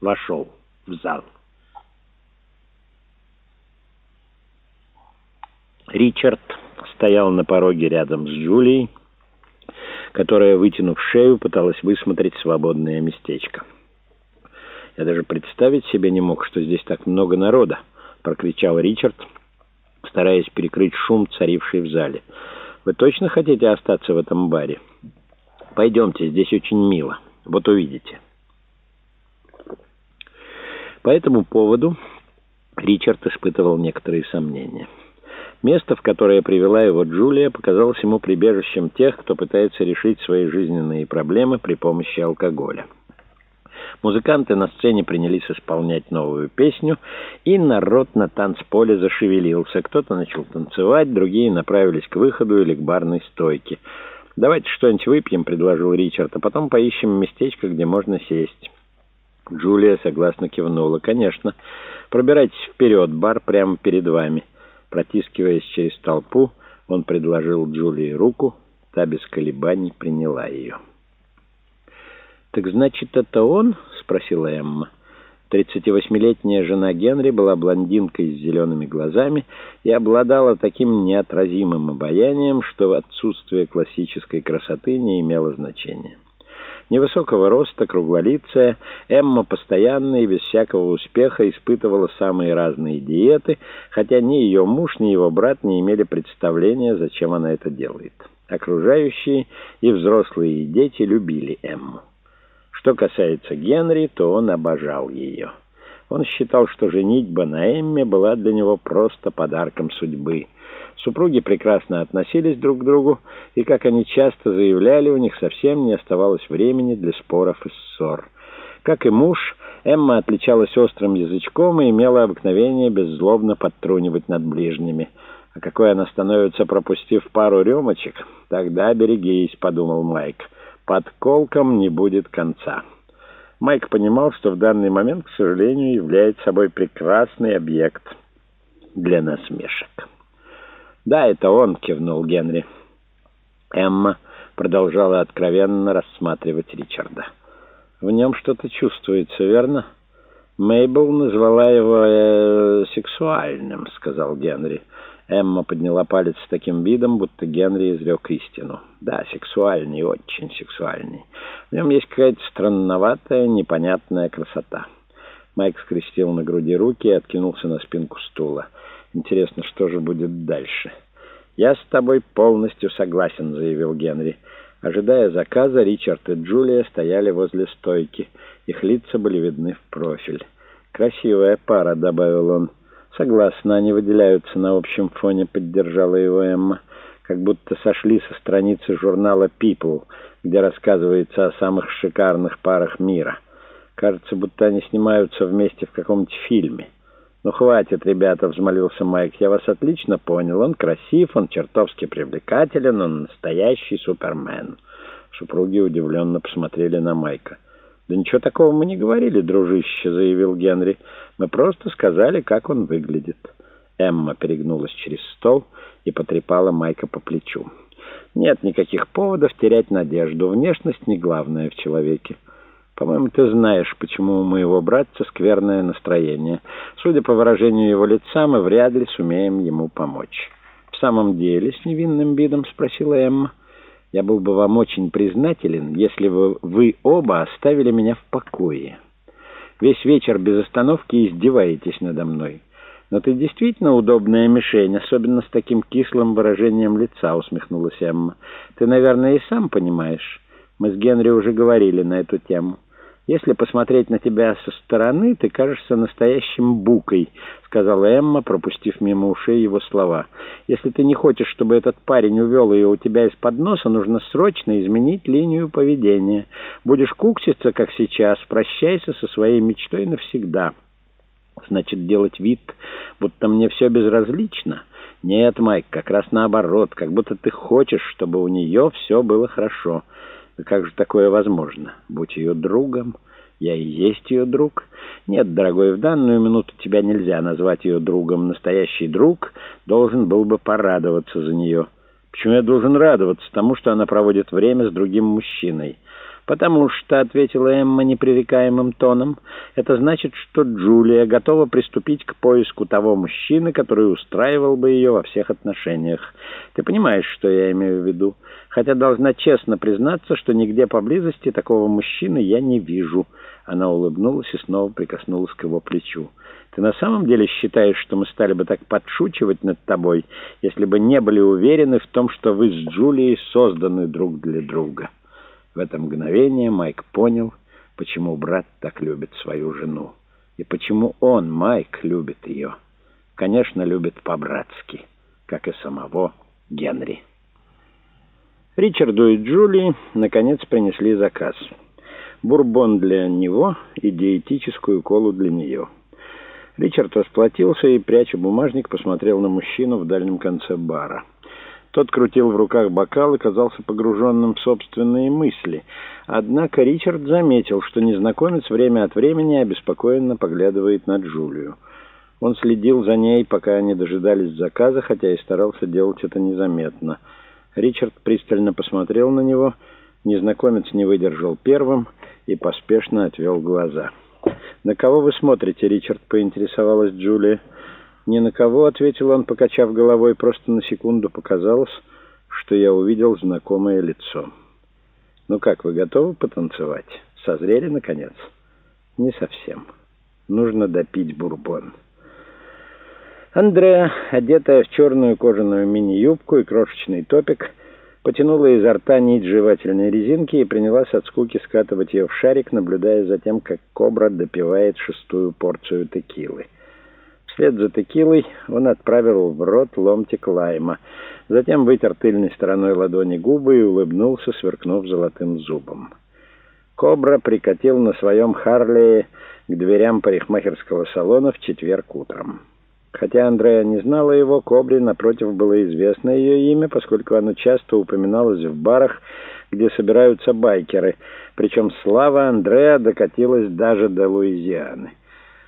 вошел в зал. Ричард стоял на пороге рядом с Джулией, которая, вытянув шею, пыталась высмотреть свободное местечко. «Я даже представить себе не мог, что здесь так много народа», — прокричал Ричард, стараясь перекрыть шум, царивший в зале. «Вы точно хотите остаться в этом баре? Пойдемте, здесь очень мило. Вот увидите». По этому поводу Ричард испытывал некоторые сомнения. Место, в которое привела его Джулия, показалось ему прибежищем тех, кто пытается решить свои жизненные проблемы при помощи алкоголя. Музыканты на сцене принялись исполнять новую песню, и народ на танцполе зашевелился. Кто-то начал танцевать, другие направились к выходу или к барной стойке. «Давайте что-нибудь выпьем», — предложил Ричард, «а потом поищем местечко, где можно сесть». Джулия согласно кивнула. «Конечно. Пробирайтесь вперед, бар прямо перед вами». Протискиваясь через толпу, он предложил Джулии руку, та без колебаний приняла ее. «Так значит, это он?» — спросила Эмма. 38-летняя жена Генри была блондинкой с зелеными глазами и обладала таким неотразимым обаянием, что отсутствие классической красоты не имело значения. Невысокого роста, круглолицая, Эмма постоянно и без всякого успеха испытывала самые разные диеты, хотя ни ее муж, ни его брат не имели представления, зачем она это делает. Окружающие и взрослые и дети любили Эмму. Что касается Генри, то он обожал ее. Он считал, что женитьба на Эмме была для него просто подарком судьбы — Супруги прекрасно относились друг к другу, и, как они часто заявляли, у них совсем не оставалось времени для споров и ссор. Как и муж, Эмма отличалась острым язычком и имела обыкновение беззлобно подтрунивать над ближними. А какой она становится, пропустив пару рюмочек? Тогда берегись, — подумал Майк. Под колком не будет конца. Майк понимал, что в данный момент, к сожалению, является собой прекрасный объект для насмешек. «Да, это он», — кивнул Генри. Эмма продолжала откровенно рассматривать Ричарда. «В нем что-то чувствуется, верно?» «Мейбл назвала его э, сексуальным», — сказал Генри. Эмма подняла палец с таким видом, будто Генри изрек истину. «Да, сексуальный, очень сексуальный. В нем есть какая-то странноватая, непонятная красота». Майк скрестил на груди руки и откинулся на спинку стула. Интересно, что же будет дальше? «Я с тобой полностью согласен», — заявил Генри. Ожидая заказа, Ричард и Джулия стояли возле стойки. Их лица были видны в профиль. «Красивая пара», — добавил он. «Согласна, они выделяются на общем фоне», — поддержала его Эмма. «Как будто сошли со страницы журнала People, где рассказывается о самых шикарных парах мира. Кажется, будто они снимаются вместе в каком-то фильме». «Ну, хватит, ребята», — взмолился Майк. «Я вас отлично понял. Он красив, он чертовски привлекателен, он настоящий супермен». Супруги удивленно посмотрели на Майка. «Да ничего такого мы не говорили, дружище», — заявил Генри. «Мы просто сказали, как он выглядит». Эмма перегнулась через стол и потрепала Майка по плечу. «Нет никаких поводов терять надежду. Внешность не главное в человеке». По-моему, ты знаешь, почему у моего братца скверное настроение. Судя по выражению его лица, мы вряд ли сумеем ему помочь. В самом деле, с невинным видом спросила Эмма. Я был бы вам очень признателен, если бы вы оба оставили меня в покое. Весь вечер без остановки издеваетесь надо мной. Но ты действительно удобная мишень, особенно с таким кислым выражением лица, усмехнулась Эмма. Ты, наверное, и сам понимаешь. Мы с Генри уже говорили на эту тему. «Если посмотреть на тебя со стороны, ты кажешься настоящим букой», — сказала Эмма, пропустив мимо ушей его слова. «Если ты не хочешь, чтобы этот парень увел ее у тебя из-под носа, нужно срочно изменить линию поведения. Будешь кукситься, как сейчас, прощайся со своей мечтой навсегда». «Значит, делать вид, будто мне все безразлично?» «Нет, Майк, как раз наоборот, как будто ты хочешь, чтобы у нее все было хорошо». Как же такое возможно? Будь ее другом, я и есть ее друг. Нет, дорогой, в данную минуту тебя нельзя назвать ее другом. Настоящий друг должен был бы порадоваться за нее. Почему я должен радоваться тому, что она проводит время с другим мужчиной? «Потому что», — ответила Эмма непререкаемым тоном, — «это значит, что Джулия готова приступить к поиску того мужчины, который устраивал бы ее во всех отношениях. Ты понимаешь, что я имею в виду? Хотя должна честно признаться, что нигде поблизости такого мужчины я не вижу». Она улыбнулась и снова прикоснулась к его плечу. «Ты на самом деле считаешь, что мы стали бы так подшучивать над тобой, если бы не были уверены в том, что вы с Джулией созданы друг для друга?» В это мгновение Майк понял, почему брат так любит свою жену. И почему он, Майк, любит ее. Конечно, любит по-братски, как и самого Генри. Ричарду и Джулии, наконец, принесли заказ. Бурбон для него и диетическую колу для нее. Ричард расплатился и, пряча бумажник, посмотрел на мужчину в дальнем конце бара. Тот крутил в руках бокал и казался погруженным в собственные мысли. Однако Ричард заметил, что незнакомец время от времени обеспокоенно поглядывает на Джулию. Он следил за ней, пока они дожидались заказа, хотя и старался делать это незаметно. Ричард пристально посмотрел на него. Незнакомец не выдержал первым и поспешно отвел глаза. «На кого вы смотрите, Ричард?» — поинтересовалась Джулия. «Ни на кого», — ответил он, покачав головой, — «просто на секунду показалось, что я увидел знакомое лицо». «Ну как, вы готовы потанцевать? Созрели, наконец?» «Не совсем. Нужно допить бурбон». Андреа, одетая в черную кожаную мини-юбку и крошечный топик, потянула изо рта нить жевательной резинки и принялась от скуки скатывать ее в шарик, наблюдая за тем, как кобра допивает шестую порцию текилы. Вслед за текилой он отправил в рот ломтик лайма. Затем вытер тыльной стороной ладони губы и улыбнулся, сверкнув золотым зубом. Кобра прикатил на своем Харлее к дверям парикмахерского салона в четверг утром. Хотя Андрея не знала его, Кобре, напротив, было известно ее имя, поскольку оно часто упоминалось в барах, где собираются байкеры. Причем слава Андрея докатилась даже до Луизианы.